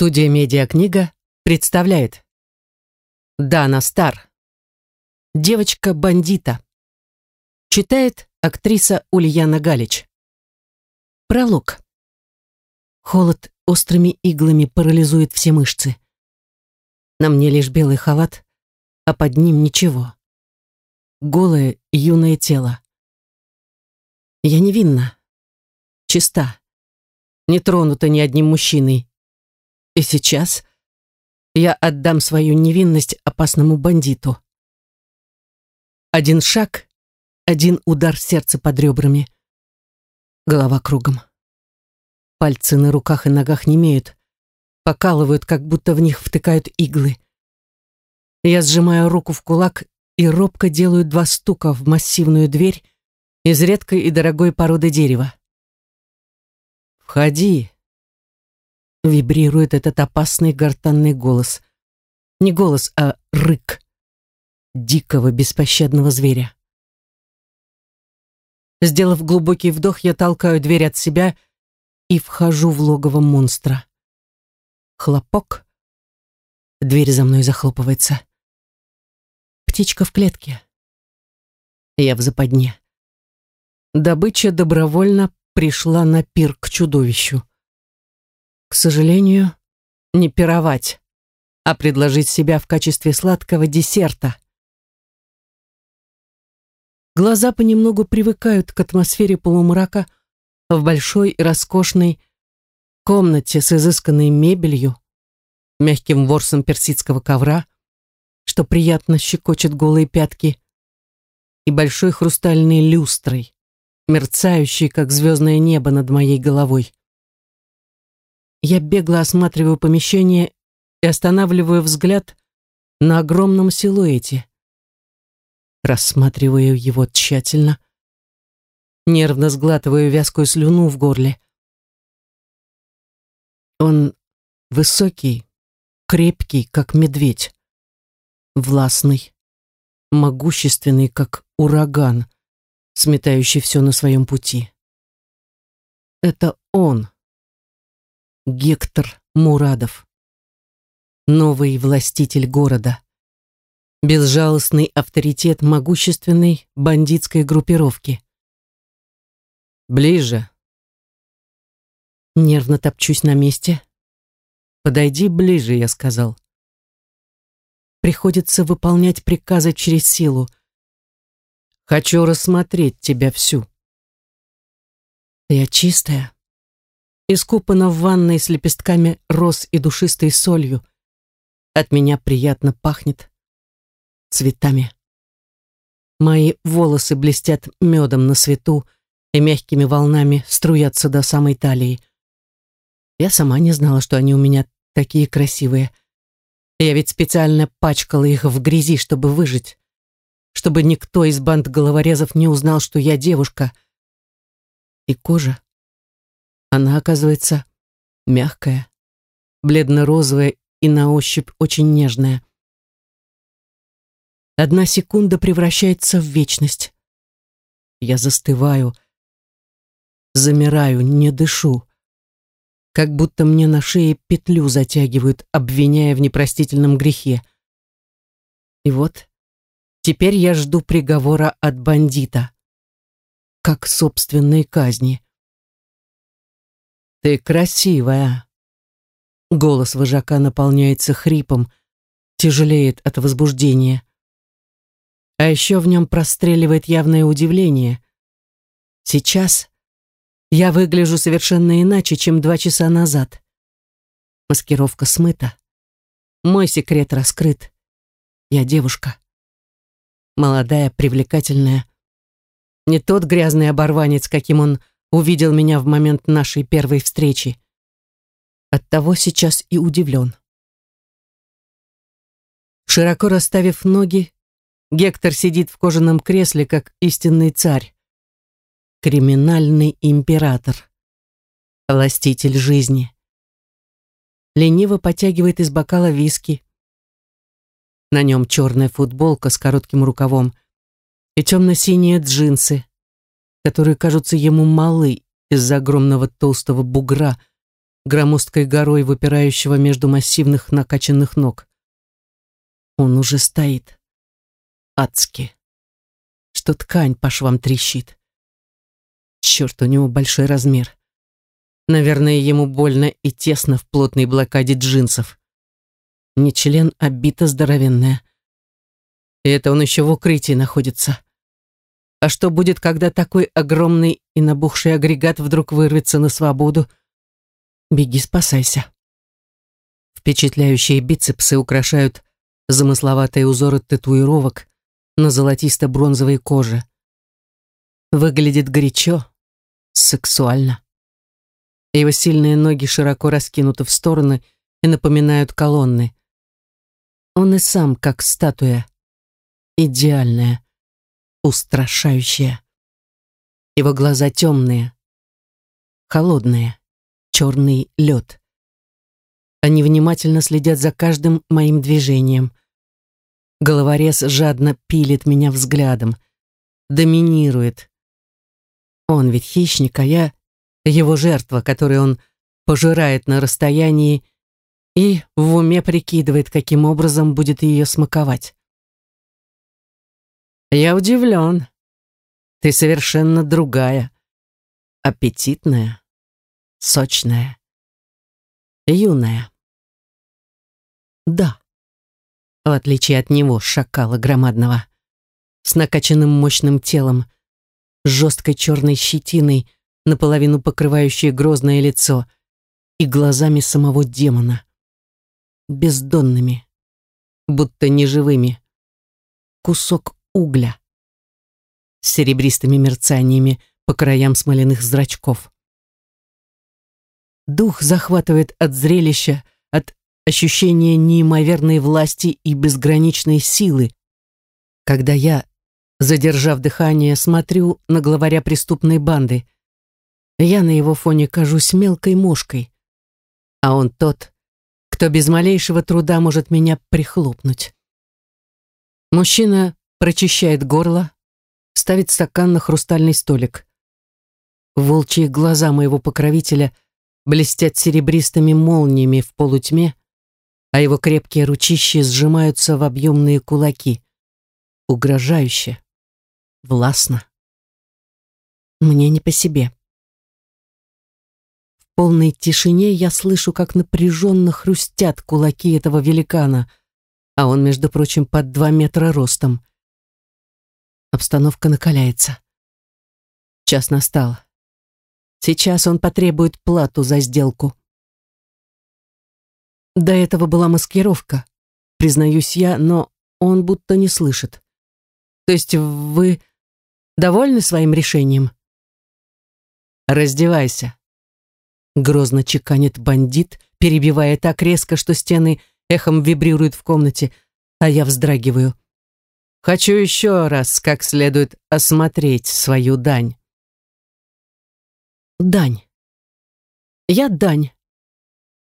Студия «Медиакнига» представляет. Дана Стар. Девочка-бандита Читает актриса Ульяна Галич. Пролог. Холод острыми иглами парализует все мышцы. На мне лишь белый халат, а под ним ничего. Голое юное тело. Я невинна, чиста, не тронута ни одним мужчиной, и сейчас я отдам свою невинность опасному бандиту. Один шаг, один удар сердца под ребрами. Голова кругом. Пальцы на руках и ногах немеют, покалывают, как будто в них втыкают иглы. Я сжимаю руку в кулак и робко делаю два стука в массивную дверь из редкой и дорогой породы дерева. «Входи», Вибрирует этот опасный гортанный голос. Не голос, а рык дикого беспощадного зверя. Сделав глубокий вдох, я толкаю дверь от себя и вхожу в логово монстра. Хлопок. Дверь за мной захлопывается. Птичка в клетке. Я в западне. Добыча добровольно пришла на пир к чудовищу. К сожалению, не пировать, а предложить себя в качестве сладкого десерта. Глаза понемногу привыкают к атмосфере полумрака в большой и роскошной комнате с изысканной мебелью, мягким ворсом персидского ковра, что приятно щекочет голые пятки, и большой хрустальной люстрой, мерцающей, как звездное небо над моей головой. Я бегло осматриваю помещение и останавливаю взгляд на огромном силуэте. Рассматриваю его тщательно, нервно сглатываю вязкую слюну в горле. Он высокий, крепкий, как медведь, властный, могущественный, как ураган, сметающий все на своем пути. Это он Гектор Мурадов. Новый властитель города. Безжалостный авторитет могущественной бандитской группировки. Ближе. Нервно топчусь на месте. Подойди ближе, я сказал. Приходится выполнять приказы через силу. Хочу рассмотреть тебя всю. Я чистая, искупана в ванной с лепестками роз и душистой солью. От меня приятно пахнет цветами. Мои волосы блестят медом на свету и мягкими волнами струятся до самой талии. Я сама не знала, что они у меня такие красивые. Я ведь специально пачкала их в грязи, чтобы выжить, чтобы никто из банд головорезов не узнал, что я девушка. И кожа она, оказывается, мягкая, бледно-розовая и на ощупь очень нежная. Одна секунда превращается в вечность. Я застываю, замираю, не дышу, как будто мне на шее петлю затягивают, обвиняя в непростительном грехе. И вот теперь я жду приговора от бандита, как собственной казни. «Ты красивая!» Голос вожака наполняется хрипом, тяжелеет от возбуждения. А еще в нем простреливает явное удивление. Сейчас я выгляжу совершенно иначе, чем два часа назад. Маскировка смыта. Мой секрет раскрыт. Я девушка. Молодая, привлекательная. Не тот грязный оборванец, каким он увидел меня в момент нашей первой встречи. Оттого сейчас и удивлен. Широко расставив ноги, Гектор сидит в кожаном кресле, как истинный царь. Криминальный император. Властитель жизни. Лениво потягивает из бокала виски. На нем черная футболка с коротким рукавом и темно-синие джинсы, которые кажутся ему малы из-за огромного толстого бугра, громоздкой горой, выпирающего между массивных накачанных ног. Он уже стоит. Адски. Что ткань по швам трещит. Черт, у него большой размер. Наверное, ему больно и тесно в плотной блокаде джинсов. Не член, а бита здоровенная. И это он еще в укрытии находится. А что будет, когда такой огромный и набухший агрегат вдруг вырвется на свободу? Беги, спасайся. Впечатляющие бицепсы украшают замысловатые узоры татуировок на золотисто-бронзовой коже. Выглядит горячо, сексуально. Его сильные ноги широко раскинуты в стороны и напоминают колонны. Он и сам как статуя. Идеальная, устрашающая. Его глаза темные, холодные, черный лед. Они внимательно следят за каждым моим движением. Головорез жадно пилит меня взглядом, доминирует. Он ведь хищник, а я его жертва, которую он пожирает на расстоянии и в уме прикидывает, каким образом будет ее смаковать. Я удивлен. Ты совершенно другая. Аппетитная, сочная, юная. Да, в отличие от него, шакала громадного, с накачанным мощным телом, жесткой черной щетиной, наполовину покрывающее грозное лицо, и глазами самого демона. Бездонными, будто неживыми. Кусок угля с серебристыми мерцаниями по краям смоляных зрачков. Дух захватывает от зрелища, от ощущения неимоверной власти и безграничной силы, когда я, задержав дыхание, смотрю на главаря преступной банды — я на его фоне кажусь мелкой мошкой, а он тот, кто без малейшего труда может меня прихлопнуть. Мужчина прочищает горло, ставит стакан на хрустальный столик. Волчьи глаза моего покровителя блестят серебристыми молниями в полутьме, а его крепкие ручища сжимаются в объемные кулаки. Угрожающе, властно. Мне не по себе полной тишине я слышу, как напряженно хрустят кулаки этого великана, а он, между прочим, под два метра ростом. Обстановка накаляется. Час настал. Сейчас он потребует плату за сделку. До этого была маскировка, признаюсь я, но он будто не слышит. То есть вы довольны своим решением? Раздевайся. Грозно чеканит бандит, перебивая так резко, что стены эхом вибрируют в комнате, а я вздрагиваю. Хочу еще раз как следует осмотреть свою дань. Дань. Я дань.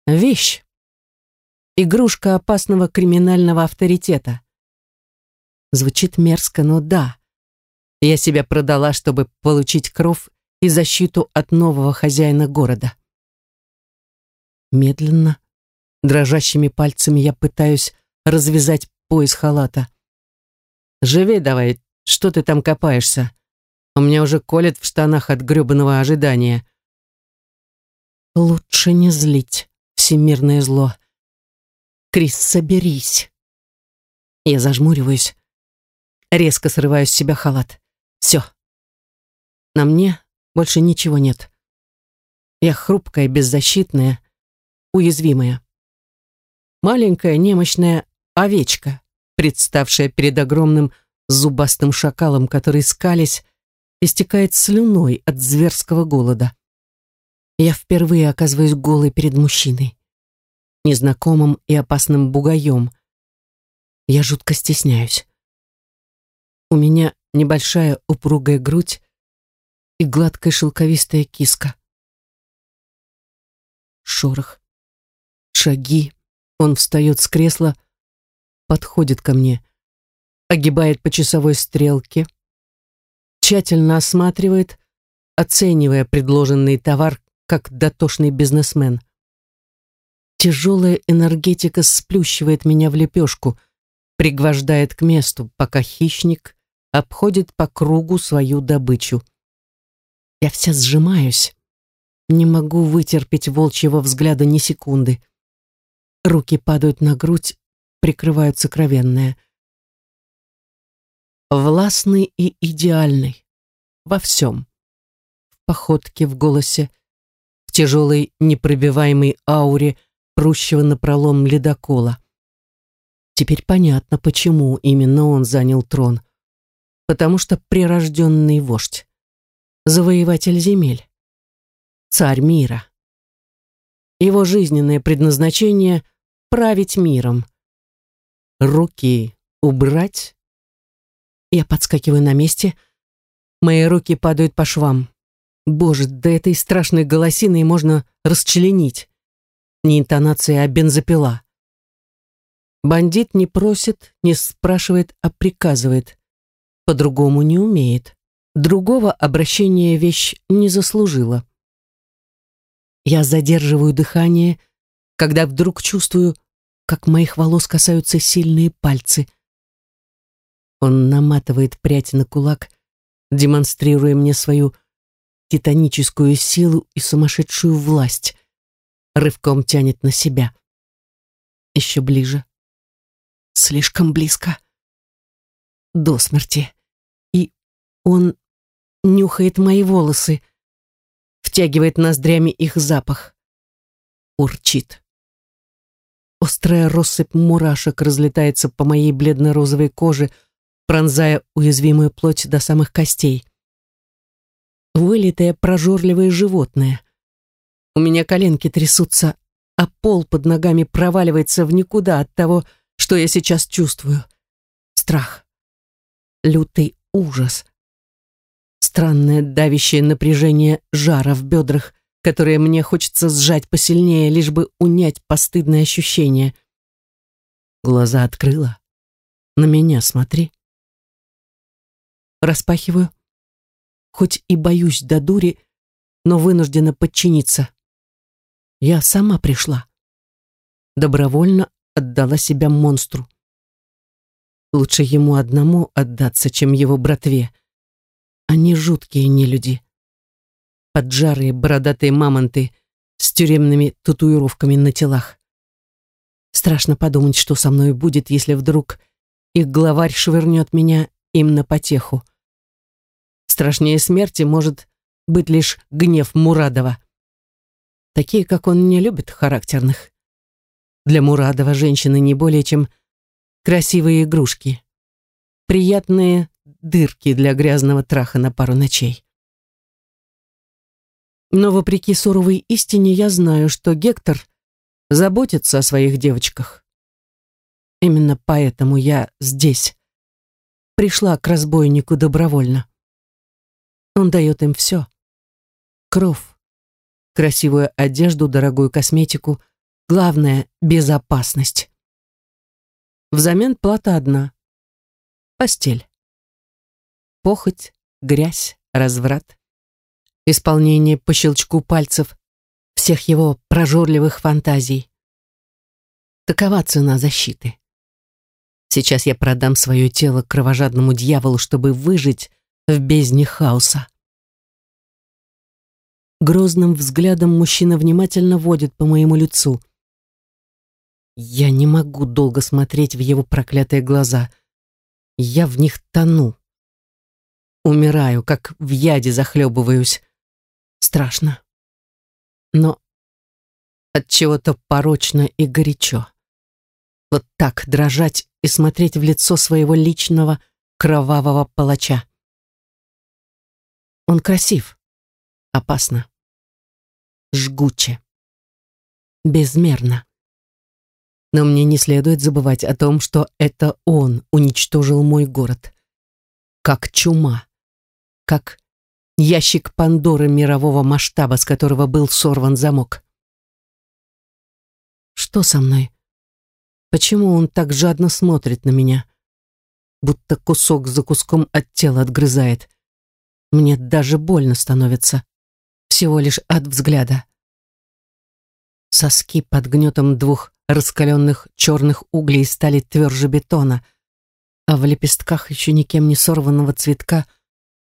Вещь. Игрушка опасного криминального авторитета. Звучит мерзко, но да. Я себя продала, чтобы получить кров и защиту от нового хозяина города. Медленно, дрожащими пальцами я пытаюсь развязать пояс халата. «Живей давай, что ты там копаешься? У меня уже колет в штанах от грёбаного ожидания». «Лучше не злить всемирное зло. Крис, соберись». Я зажмуриваюсь, резко срываю с себя халат. Все. На мне больше ничего нет. Я хрупкая, беззащитная, уязвимая. Маленькая немощная овечка, представшая перед огромным зубастым шакалом, который, скались, истекает слюной от зверского голода. Я впервые оказываюсь голой перед мужчиной, незнакомым и опасным бугаем. Я жутко стесняюсь. У меня небольшая упругая грудь и гладкая шелковистая киска. Шорох. Шаги. Он встает с кресла, подходит ко мне, огибает по часовой стрелке, тщательно осматривает, оценивая предложенный товар как дотошный бизнесмен. Тяжелая энергетика сплющивает меня в лепешку, пригвождает к месту, пока хищник обходит по кругу свою добычу. Я вся сжимаюсь, не могу вытерпеть волчьего взгляда ни секунды. Руки падают на грудь, прикрывают сокровенное. Властный и идеальный. Во всем. В походке, в голосе, в тяжелой непробиваемой ауре прущего напролом ледокола. Теперь понятно, почему именно он занял трон. Потому что прирожденный вождь. Завоеватель земель царь мира. Его жизненное предназначение — править миром. Руки убрать. Я подскакиваю на месте. Мои руки падают по швам. Боже, до этой страшной голосиной можно расчленить. Не интонация, а бензопила. Бандит не просит, не спрашивает, а приказывает. По-другому не умеет. Другого обращения вещь не заслужила. Я задерживаю дыхание, когда вдруг чувствую, как моих волос касаются сильные пальцы. Он наматывает прядь на кулак, демонстрируя мне свою титаническую силу и сумасшедшую власть. Рывком тянет на себя. Еще ближе. Слишком близко. До смерти. И он нюхает мои волосы, втягивает ноздрями их запах. Урчит. Острая россыпь мурашек разлетается по моей бледно-розовой коже, пронзая уязвимую плоть до самых костей. Вылитое прожорливое животное. У меня коленки трясутся, а пол под ногами проваливается в никуда от того, что я сейчас чувствую. Страх. Лютый ужас странное давящее напряжение жара в бедрах, которое мне хочется сжать посильнее, лишь бы унять постыдное ощущение. Глаза открыла. На меня смотри. Распахиваю. Хоть и боюсь до дури, но вынуждена подчиниться. Я сама пришла. Добровольно отдала себя монстру. Лучше ему одному отдаться, чем его братве. Они жуткие нелюди. Поджарые бородатые мамонты с тюремными татуировками на телах. Страшно подумать, что со мной будет, если вдруг их главарь швырнет меня им на потеху. Страшнее смерти может быть лишь гнев Мурадова. Такие, как он, не любит характерных. Для Мурадова женщины не более чем красивые игрушки. Приятные дырки для грязного траха на пару ночей. Но вопреки суровой истине я знаю, что Гектор заботится о своих девочках. Именно поэтому я здесь. Пришла к разбойнику добровольно. Он дает им все. Кров, красивую одежду, дорогую косметику, главное — безопасность. Взамен плата одна — постель похоть, грязь, разврат. Исполнение по щелчку пальцев всех его прожорливых фантазий. Такова цена защиты. Сейчас я продам свое тело кровожадному дьяволу, чтобы выжить в бездне хаоса. Грозным взглядом мужчина внимательно водит по моему лицу. Я не могу долго смотреть в его проклятые глаза. Я в них тону. Умираю, как в яде захлебываюсь. Страшно. Но от чего-то порочно и горячо. Вот так дрожать и смотреть в лицо своего личного кровавого палача. Он красив, опасно, жгуче, безмерно. Но мне не следует забывать о том, что это он уничтожил мой город. Как чума как ящик Пандоры мирового масштаба, с которого был сорван замок. Что со мной? Почему он так жадно смотрит на меня? Будто кусок за куском от тела отгрызает. Мне даже больно становится. Всего лишь от взгляда. Соски под гнетом двух раскаленных черных углей стали тверже бетона, а в лепестках еще никем не сорванного цветка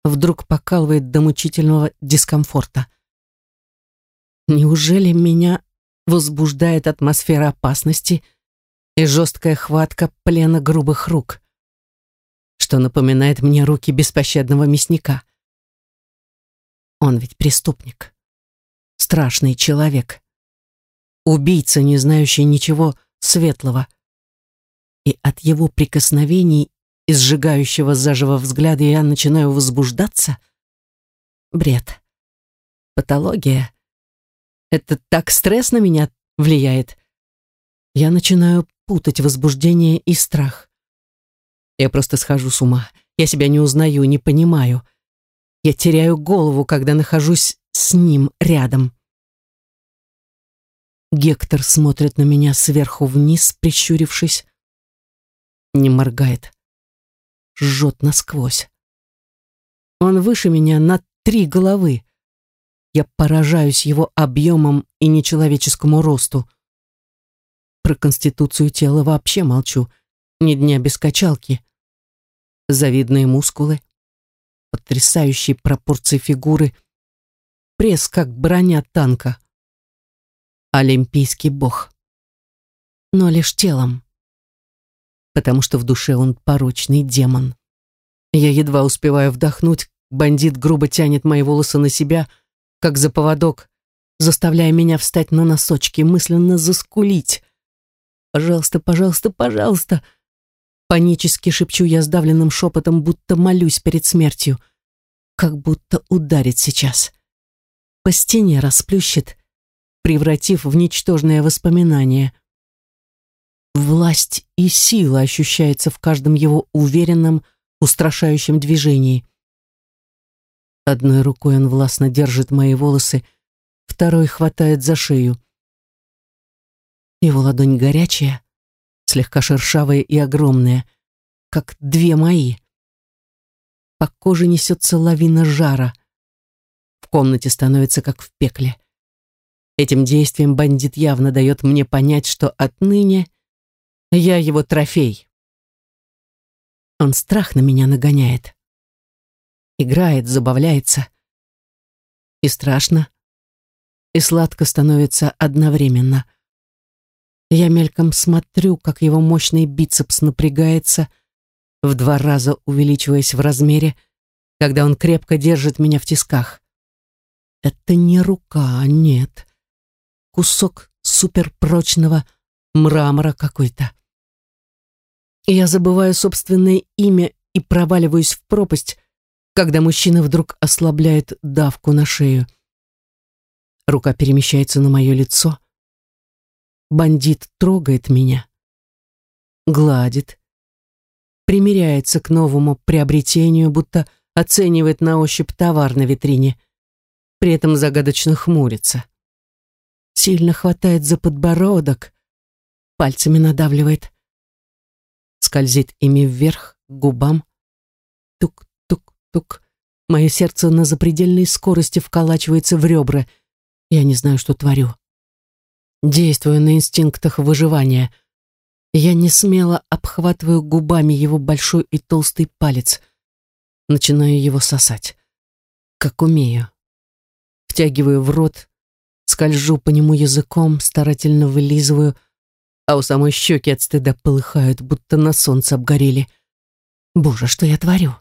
вдруг покалывает до мучительного дискомфорта. Неужели меня возбуждает атмосфера опасности и жесткая хватка плена грубых рук, что напоминает мне руки беспощадного мясника? Он ведь преступник, страшный человек, убийца, не знающий ничего светлого. И от его прикосновений и сжигающего заживо взгляда я начинаю возбуждаться? Бред. Патология. Это так стресс на меня влияет. Я начинаю путать возбуждение и страх. Я просто схожу с ума. Я себя не узнаю, не понимаю. Я теряю голову, когда нахожусь с ним рядом. Гектор смотрит на меня сверху вниз, прищурившись. Не моргает. Жжет насквозь. Он выше меня на три головы. Я поражаюсь его объемом и нечеловеческому росту. Про конституцию тела вообще молчу. Ни дня без качалки. Завидные мускулы, потрясающие пропорции фигуры, пресс как броня танка. Олимпийский бог. Но лишь телом. Потому что в душе он порочный демон. Я едва успеваю вдохнуть, бандит грубо тянет мои волосы на себя — как за поводок, заставляя меня встать на носочки, мысленно заскулить. «Пожалуйста, пожалуйста, пожалуйста!» Панически шепчу я сдавленным шепотом, будто молюсь перед смертью. Как будто ударит сейчас. По стене расплющит, превратив в ничтожное воспоминание. Власть и сила ощущается в каждом его уверенном, устрашающем движении. Одной рукой он властно держит мои волосы, второй хватает за шею. Его ладонь горячая, слегка шершавая и огромная, как две мои. По коже несется лавина жара. В комнате становится как в пекле. Этим действием бандит явно дает мне понять, что отныне я его трофей. Он страх на меня нагоняет играет, забавляется. И страшно, и сладко становится одновременно. Я мельком смотрю, как его мощный бицепс напрягается, в два раза увеличиваясь в размере, когда он крепко держит меня в тисках. Это не рука, нет. Кусок суперпрочного мрамора какой-то. Я забываю собственное имя и проваливаюсь в пропасть, когда мужчина вдруг ослабляет давку на шею. Рука перемещается на мое лицо. Бандит трогает меня, гладит, примеряется к новому приобретению, будто оценивает на ощупь товар на витрине, при этом загадочно хмурится. Сильно хватает за подбородок, пальцами надавливает, скользит ими вверх, к губам, тук тук. Мое сердце на запредельной скорости вколачивается в ребра. Я не знаю, что творю. Действую на инстинктах выживания. Я не смело обхватываю губами его большой и толстый палец. Начинаю его сосать. Как умею. Втягиваю в рот, скольжу по нему языком, старательно вылизываю, а у самой щеки от стыда полыхают, будто на солнце обгорели. Боже, что я творю?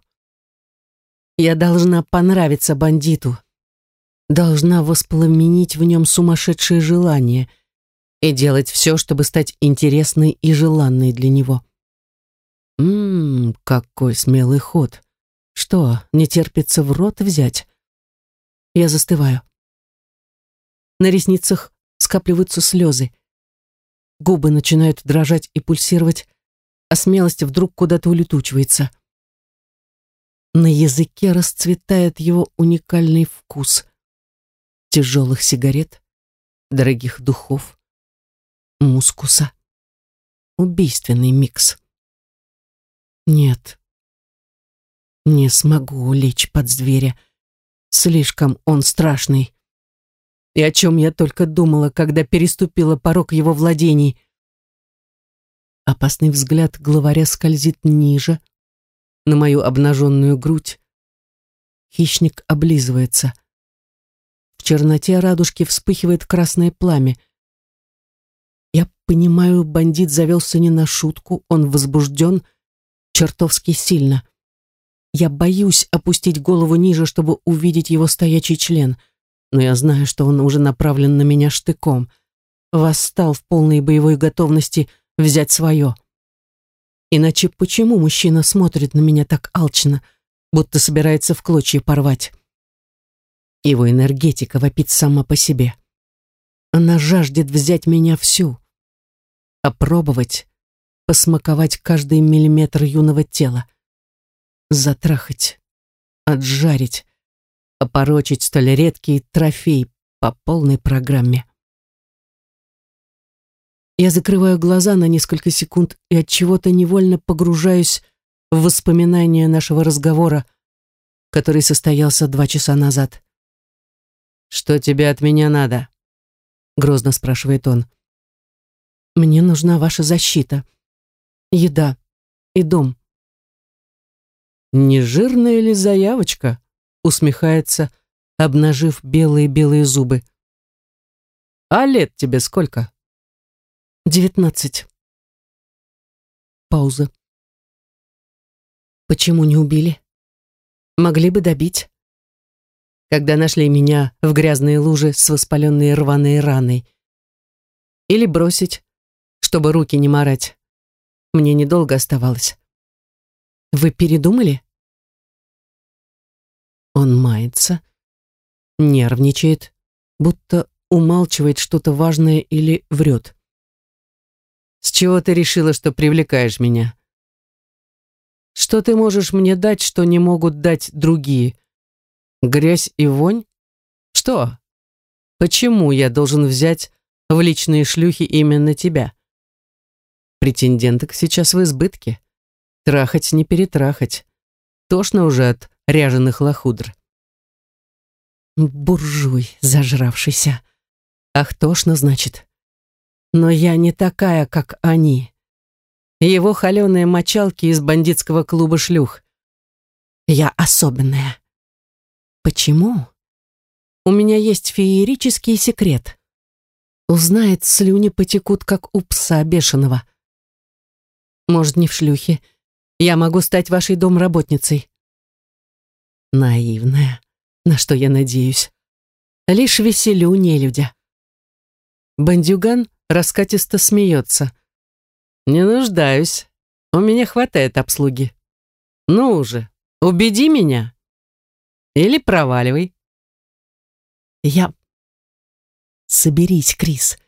Я должна понравиться бандиту, должна воспламенить в нем сумасшедшее желание и делать все, чтобы стать интересной и желанной для него. Ммм, какой смелый ход. Что, не терпится в рот взять? Я застываю. На ресницах скапливаются слезы. Губы начинают дрожать и пульсировать, а смелость вдруг куда-то улетучивается. На языке расцветает его уникальный вкус. Тяжелых сигарет, дорогих духов, мускуса. Убийственный микс. Нет, не смогу лечь под зверя. Слишком он страшный. И о чем я только думала, когда переступила порог его владений. Опасный взгляд главаря скользит ниже, на мою обнаженную грудь. Хищник облизывается. В черноте радужки вспыхивает красное пламя. Я понимаю, бандит завелся не на шутку, он возбужден чертовски сильно. Я боюсь опустить голову ниже, чтобы увидеть его стоячий член, но я знаю, что он уже направлен на меня штыком. Восстал в полной боевой готовности взять свое. Иначе почему мужчина смотрит на меня так алчно, будто собирается в клочья порвать? Его энергетика вопит сама по себе. Она жаждет взять меня всю. Опробовать, посмаковать каждый миллиметр юного тела затрахать, отжарить, опорочить столь редкий трофей по полной программе. Я закрываю глаза на несколько секунд и от чего-то невольно погружаюсь в воспоминания нашего разговора, который состоялся два часа назад. «Что тебе от меня надо?» — грозно спрашивает он. «Мне нужна ваша защита, еда и дом», «Не жирная ли заявочка?» Усмехается, обнажив белые-белые зубы. «А лет тебе сколько?» «Девятнадцать». Пауза. «Почему не убили? Могли бы добить. Когда нашли меня в грязные лужи с воспаленной рваной раной. Или бросить, чтобы руки не марать. Мне недолго оставалось. Вы передумали?» Он мается, нервничает, будто умалчивает что-то важное или врет. «С чего ты решила, что привлекаешь меня? Что ты можешь мне дать, что не могут дать другие? Грязь и вонь? Что? Почему я должен взять в личные шлюхи именно тебя? Претенденток сейчас в избытке. Трахать не перетрахать. Тошно уже от ряженых лохудр. Буржуй зажравшийся. Ах, тошно, значит. Но я не такая, как они. Его холеные мочалки из бандитского клуба шлюх. Я особенная. Почему? У меня есть феерический секрет. Узнает, слюни потекут, как у пса бешеного. Может, не в шлюхе. Я могу стать вашей домработницей. Наивная, на что я надеюсь. Лишь веселю нелюдя. Бандюган раскатисто смеется. «Не нуждаюсь. У меня хватает обслуги. Ну уже, убеди меня. Или проваливай». «Я...» «Соберись, Крис.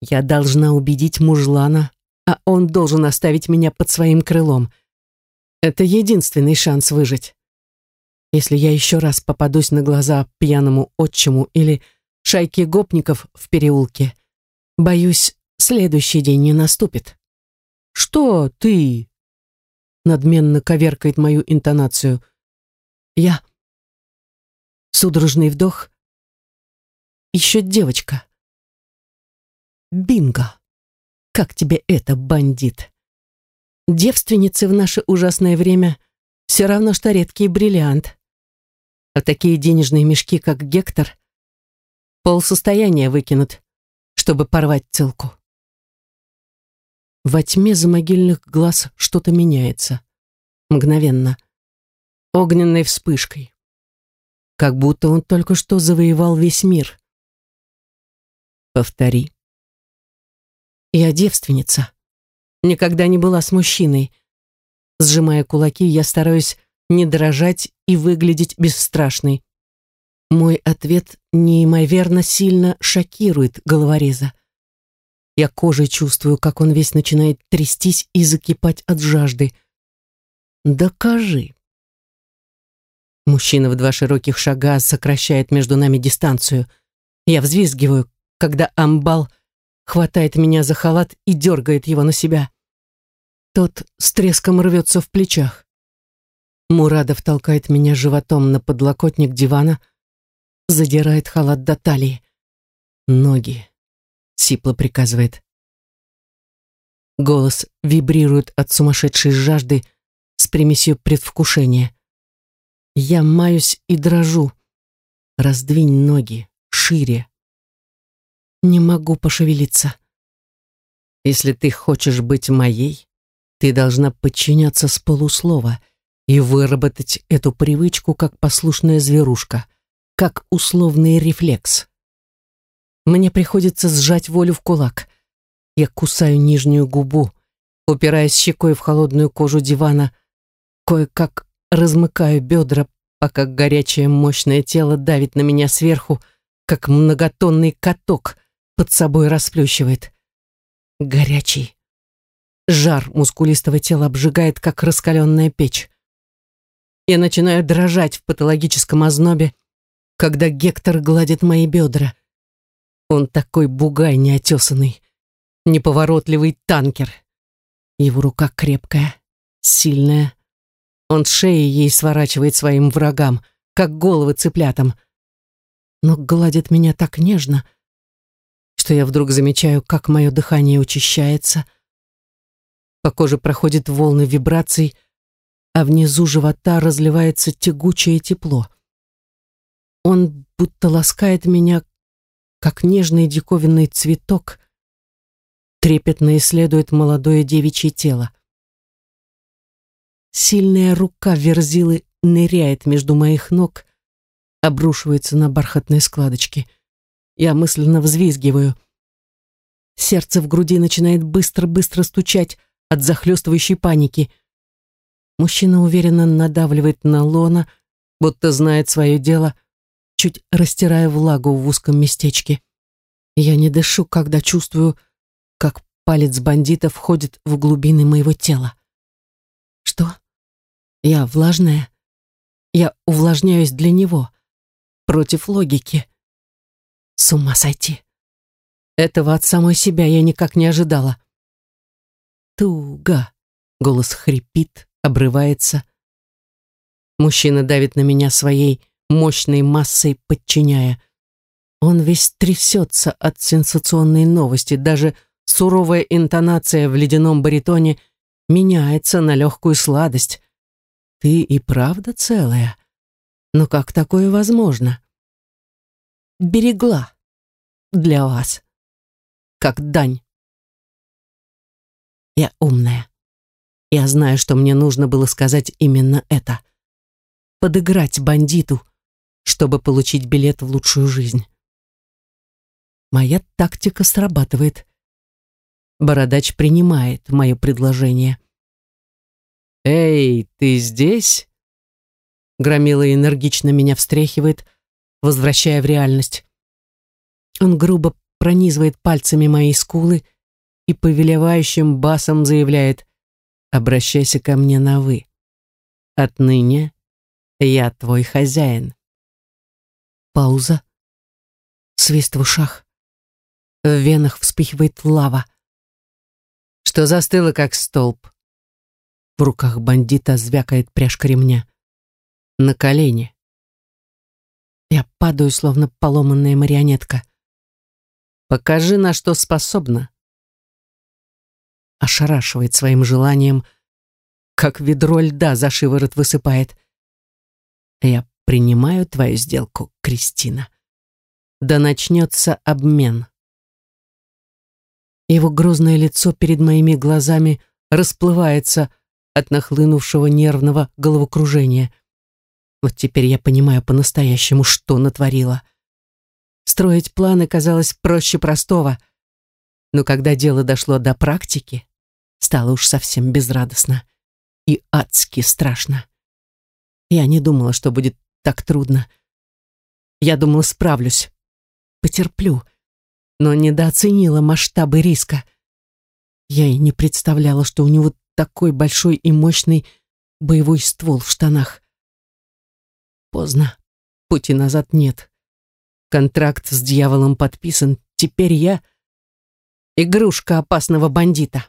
Я должна убедить мужлана, а он должен оставить меня под своим крылом. Это единственный шанс выжить если я еще раз попадусь на глаза пьяному отчиму или шайке гопников в переулке. Боюсь, следующий день не наступит. «Что ты?» Надменно коверкает мою интонацию. «Я...» Судорожный вдох. «Еще девочка». «Бинго! Как тебе это, бандит?» Девственницы в наше ужасное время все равно, что редкий бриллиант а такие денежные мешки, как Гектор, полсостояния выкинут, чтобы порвать целку. Во тьме за могильных глаз что-то меняется. Мгновенно. Огненной вспышкой. Как будто он только что завоевал весь мир. Повтори. Я девственница. Никогда не была с мужчиной. Сжимая кулаки, я стараюсь не дрожать и выглядеть бесстрашной. Мой ответ неимоверно сильно шокирует головореза. Я кожей чувствую, как он весь начинает трястись и закипать от жажды. «Докажи». Мужчина в два широких шага сокращает между нами дистанцию. Я взвизгиваю, когда амбал хватает меня за халат и дергает его на себя. Тот с треском рвется в плечах. Мурадов толкает меня животом на подлокотник дивана, задирает халат до талии. Ноги, сипло приказывает. Голос вибрирует от сумасшедшей жажды с примесью предвкушения. Я маюсь и дрожу. Раздвинь ноги, шире. Не могу пошевелиться. Если ты хочешь быть моей, ты должна подчиняться с полуслова и выработать эту привычку как послушная зверушка, как условный рефлекс. Мне приходится сжать волю в кулак. Я кусаю нижнюю губу, упираясь щекой в холодную кожу дивана, кое-как размыкаю бедра, пока горячее мощное тело давит на меня сверху, как многотонный каток под собой расплющивает. Горячий. Жар мускулистого тела обжигает, как раскаленная печь. Я начинаю дрожать в патологическом ознобе, когда Гектор гладит мои бедра. Он такой бугай неотесанный, неповоротливый танкер. Его рука крепкая, сильная. Он шеи ей сворачивает своим врагам, как головы цыплятам. Но гладит меня так нежно, что я вдруг замечаю, как мое дыхание учащается. По коже проходят волны вибраций, а внизу живота разливается тягучее тепло. Он будто ласкает меня, как нежный диковинный цветок, трепетно исследует молодое девичье тело. Сильная рука верзилы ныряет между моих ног, обрушивается на бархатные складочки. Я мысленно взвизгиваю. Сердце в груди начинает быстро-быстро стучать от захлестывающей паники — Мужчина уверенно надавливает на лона, будто знает свое дело, чуть растирая влагу в узком местечке. Я не дышу, когда чувствую, как палец бандита входит в глубины моего тела. Что? Я влажная? Я увлажняюсь для него, против логики. С ума сойти. Этого от самой себя я никак не ожидала. Туга. Голос хрипит, обрывается. Мужчина давит на меня своей мощной массой, подчиняя. Он весь трясется от сенсационной новости, даже суровая интонация в ледяном баритоне меняется на легкую сладость. Ты и правда целая? Но как такое возможно? Берегла для вас, как дань. Я умная. Я знаю, что мне нужно было сказать именно это. Подыграть бандиту, чтобы получить билет в лучшую жизнь. Моя тактика срабатывает. Бородач принимает мое предложение. «Эй, ты здесь?» Громила энергично меня встряхивает, возвращая в реальность. Он грубо пронизывает пальцами мои скулы и повелевающим басом заявляет обращайся ко мне на «вы». Отныне я твой хозяин. Пауза. Свист в ушах. В венах вспыхивает лава. Что застыло, как столб. В руках бандита звякает пряжка ремня. На колени. Я падаю, словно поломанная марионетка. Покажи, на что способна ошарашивает своим желанием, как ведро льда за шиворот высыпает. Я принимаю твою сделку, Кристина. Да начнется обмен. Его грозное лицо перед моими глазами расплывается от нахлынувшего нервного головокружения. Вот теперь я понимаю по-настоящему, что натворила. Строить планы казалось проще простого, но когда дело дошло до практики, Стало уж совсем безрадостно и адски страшно. Я не думала, что будет так трудно. Я думала, справлюсь, потерплю, но недооценила масштабы риска. Я и не представляла, что у него такой большой и мощный боевой ствол в штанах. Поздно. Пути назад нет. Контракт с дьяволом подписан. Теперь я игрушка опасного бандита.